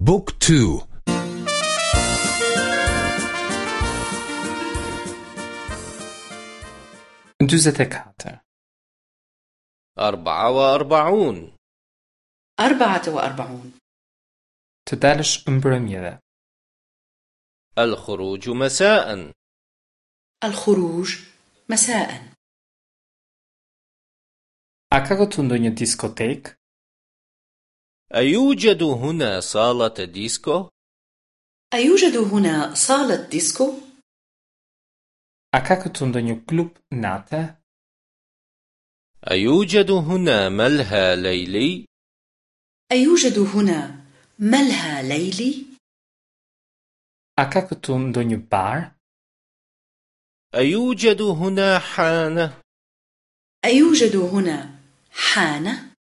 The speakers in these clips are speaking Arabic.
Book two. dyzet e katër أربعة وأربعون. أربعة وأربعون. Të dalësh në mbrëmje الخروج مساء. الخروج مساء. këtu ndonjë diskotekë? أيوجد هنا صالة ديسكو؟ أيوجد هنا صالة ديسكو؟ A ka këtu klub nate? أيوجد هنا ملهى ليلي؟ أيوجد هنا ملهى ليلي؟ A ka këtu bar? أيوجد هنا حانة؟ أيوجد هنا حانة؟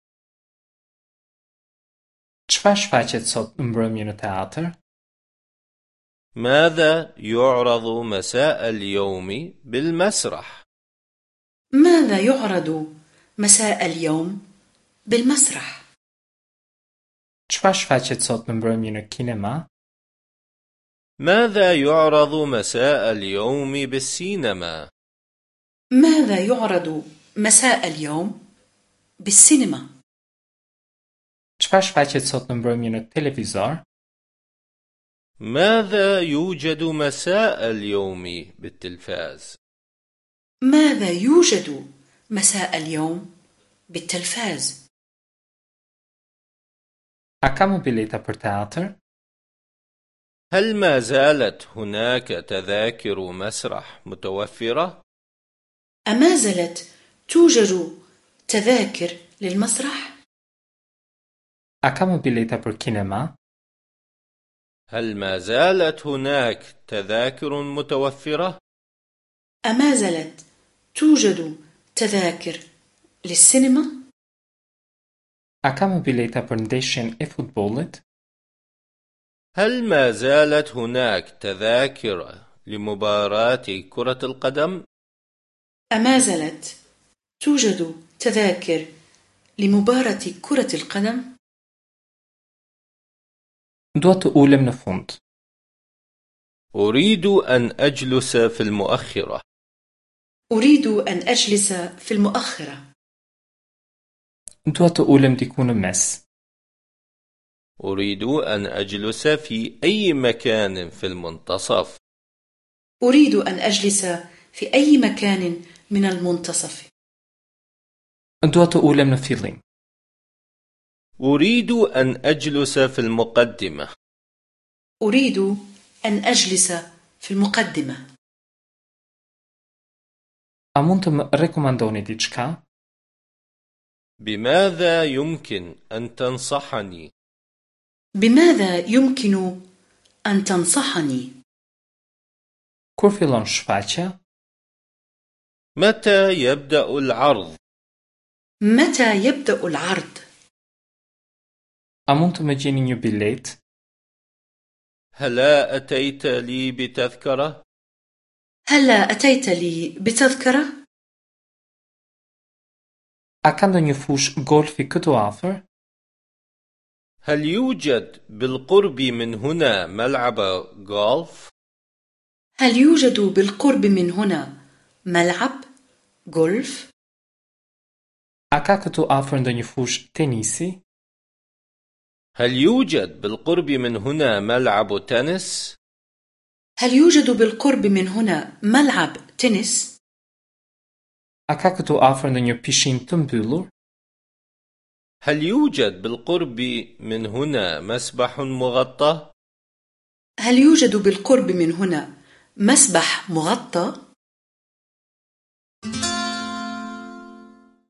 Çfarë shfaqet sot mbrëmje në teatr? ماذا يعرض مساء اليوم بالمسرح؟ ماذا يعرض مساء اليوم بالمسرح؟ Çfarë shfaqet sot në mbrëmje në kinema? ماذا يعرض مساء اليوم بالسينما؟ ماذا يعرض مساء اليوم بالسينما؟ Çfarë shfaqet sot në mbrëmje në televizor? ماذا يوجد مساء اليوم بالتلفاز؟ ماذا يوجد مساء اليوم بالتلفاز؟ Bileta për teatr? هل ما زالت هناك تذاكر مسرح متوفرة؟ أما زالت توجد تذاكر للمسرح؟ Bileta për kinema? هل ما زالت هناك تذاكر متوفرة؟ أما زالت توجد تذاكر للسينما؟ Për ndeshjen e futbollit? هل ما زالت هناك تذاكر لمباراة كرة القدم؟ أما زالت توجد تذاكر لمباراة كرة القدم؟ Të ulem fund. أريد أن أجلس في المؤخرة. أريد أن أجلس في المؤخرة. Ulem diku në mes. أريد أن أجلس في أي مكان في المنتصف. أريد أن أجلس في أي مكان من المنتصف. Të ulem në fillim. أريد أن أجلس في المقدمة. أريد أن أجلس في المقدمة. A mund të më rekomandoni diçka? بماذا يمكن أن تنصحني؟ بماذا يمكن أن تنصحني؟ Kur fillon shfaqja? متى يبدأ العرض؟ متى يبدأ العرض؟ Gjeni një bilet? هلا أتيت لي بتذكرة؟ هلا أتيت لي بتذكرة؟ Fush golfi këtu afër? هل يوجد بالقرب من هنا ملعب غولف؟ هل يوجد بالقرب من هنا ملعب غولف؟ Afër ndonjë fush tenisi? هل يوجد بالقرب من هنا ملعب تنس؟ هل يوجد بالقرب من هنا ملعب تنس؟ A ka këtu afër ndonjë pishin të mbyllur? هل يوجد بالقرب من هنا مسبح مغطى؟ هل يوجد بالقرب من هنا مسبح مغطى؟